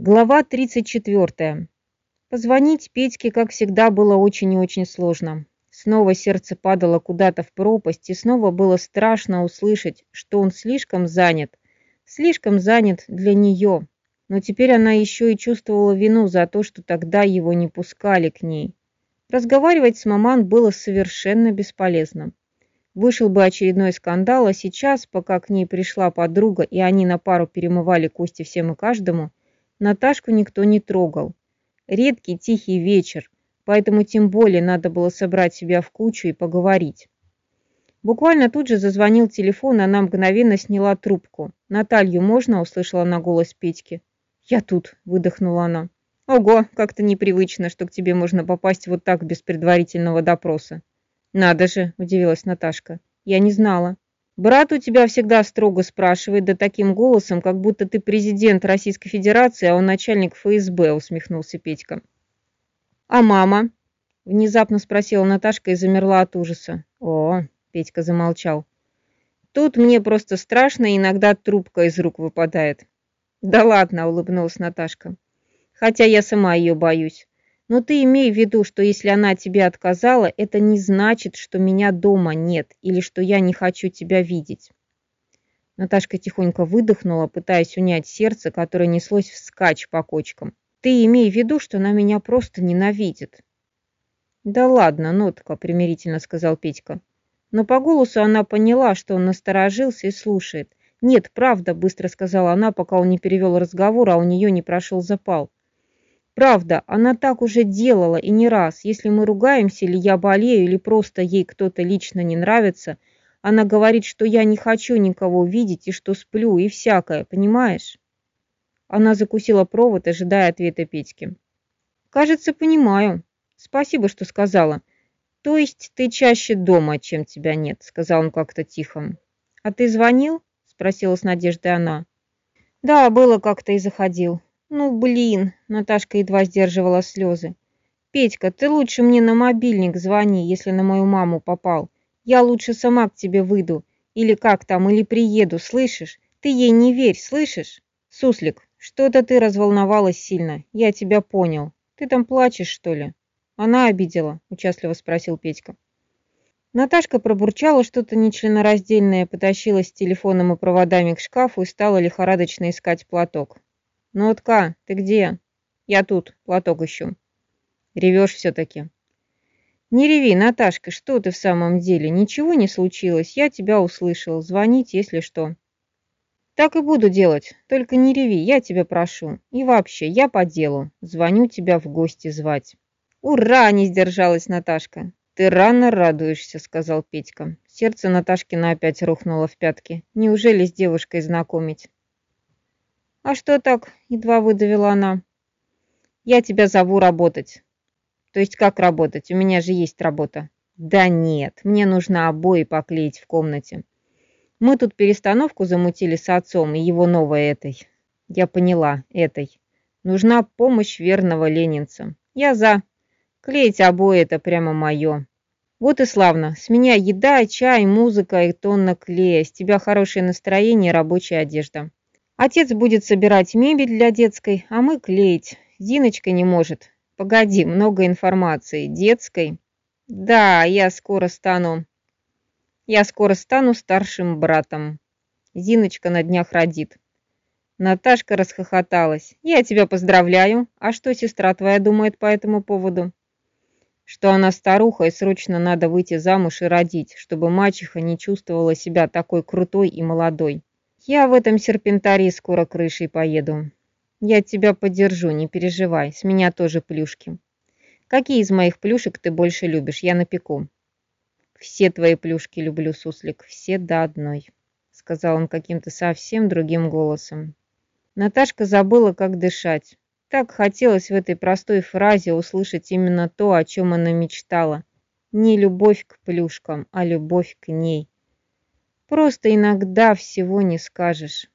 Глава 34. Позвонить Петьке, как всегда, было очень и очень сложно. Снова сердце падало куда-то в пропасть, и снова было страшно услышать, что он слишком занят, слишком занят для нее. Но теперь она еще и чувствовала вину за то, что тогда его не пускали к ней. Разговаривать с маман было совершенно бесполезно. Вышел бы очередной скандал, а сейчас, пока к ней пришла подруга, и они на пару перемывали кости всем и каждому, Наташку никто не трогал. Редкий тихий вечер, поэтому тем более надо было собрать себя в кучу и поговорить. Буквально тут же зазвонил телефон, она мгновенно сняла трубку. «Наталью можно?» – услышала она голос Петьки. «Я тут», – выдохнула она. «Ого, как-то непривычно, что к тебе можно попасть вот так без предварительного допроса». «Надо же», – удивилась Наташка. «Я не знала». Брат у тебя всегда строго спрашивает, да таким голосом, как будто ты президент Российской Федерации, а он начальник ФСБ, усмехнулся Петька. А мама? Внезапно спросила Наташка и замерла от ужаса. О, Петька замолчал. Тут мне просто страшно, иногда трубка из рук выпадает. Да ладно, улыбнулась Наташка. Хотя я сама ее боюсь. Но ты имей в виду, что если она тебе отказала, это не значит, что меня дома нет или что я не хочу тебя видеть. Наташка тихонько выдохнула, пытаясь унять сердце, которое неслось вскачь по кочкам. Ты имей в виду, что она меня просто ненавидит. Да ладно, нотка, примирительно сказал Петька. Но по голосу она поняла, что он насторожился и слушает. Нет, правда, быстро сказала она, пока он не перевел разговор, а у нее не прошел запал. Правда, она так уже делала и не раз. Если мы ругаемся, или я болею, или просто ей кто-то лично не нравится, она говорит, что я не хочу никого видеть и что сплю и всякое, понимаешь? Она закусила провод, ожидая ответа Петьки. Кажется, понимаю. Спасибо, что сказала. То есть ты чаще дома, чем тебя нет, сказал он как-то тихо. А ты звонил? Спросила с надеждой она. Да, было как-то и заходил. Ну, блин, Наташка едва сдерживала слезы. Петька, ты лучше мне на мобильник звони, если на мою маму попал. Я лучше сама к тебе выйду. Или как там, или приеду, слышишь? Ты ей не верь, слышишь? Суслик, что-то ты разволновалась сильно. Я тебя понял. Ты там плачешь, что ли? Она обидела, участливо спросил Петька. Наташка пробурчала что-то нечленораздельное, потащилась с телефоном и проводами к шкафу и стала лихорадочно искать платок. «Нотка, ты где?» «Я тут, платок ищу». «Ревешь все-таки». «Не реви, Наташка, что ты в самом деле? Ничего не случилось, я тебя услышал. Звонить, если что». «Так и буду делать, только не реви, я тебя прошу. И вообще, я по делу. Звоню тебя в гости звать». «Ура!» – не сдержалась Наташка. «Ты рано радуешься», – сказал Петька. Сердце Наташкина опять рухнуло в пятки. «Неужели с девушкой знакомить?» «А что так?» – едва выдавила она. «Я тебя зову работать». «То есть как работать? У меня же есть работа». «Да нет, мне нужно обои поклеить в комнате. Мы тут перестановку замутили с отцом и его новой этой». «Я поняла, этой. Нужна помощь верного ленинца. Я за. Клеить обои – это прямо мое». «Вот и славно. С меня еда, чай, музыка и тонна клея. С тебя хорошее настроение рабочая одежда». Отец будет собирать мебель для детской, а мы клеить. Зиночка не может. Погоди, много информации. Детской? Да, я скоро стану... Я скоро стану старшим братом. Зиночка на днях родит. Наташка расхохоталась. «Я тебя поздравляю. А что сестра твоя думает по этому поводу?» «Что она старуха, и срочно надо выйти замуж и родить, чтобы мачеха не чувствовала себя такой крутой и молодой. Я в этом серпентарии скоро крышей поеду. Я тебя поддержу, не переживай, с меня тоже плюшки. Какие из моих плюшек ты больше любишь? Я напеку. Все твои плюшки люблю, суслик, все до одной, сказал он каким-то совсем другим голосом. Наташка забыла, как дышать. Так хотелось в этой простой фразе услышать именно то, о чем она мечтала. Не любовь к плюшкам, а любовь к ней. Просто иногда всего не скажешь.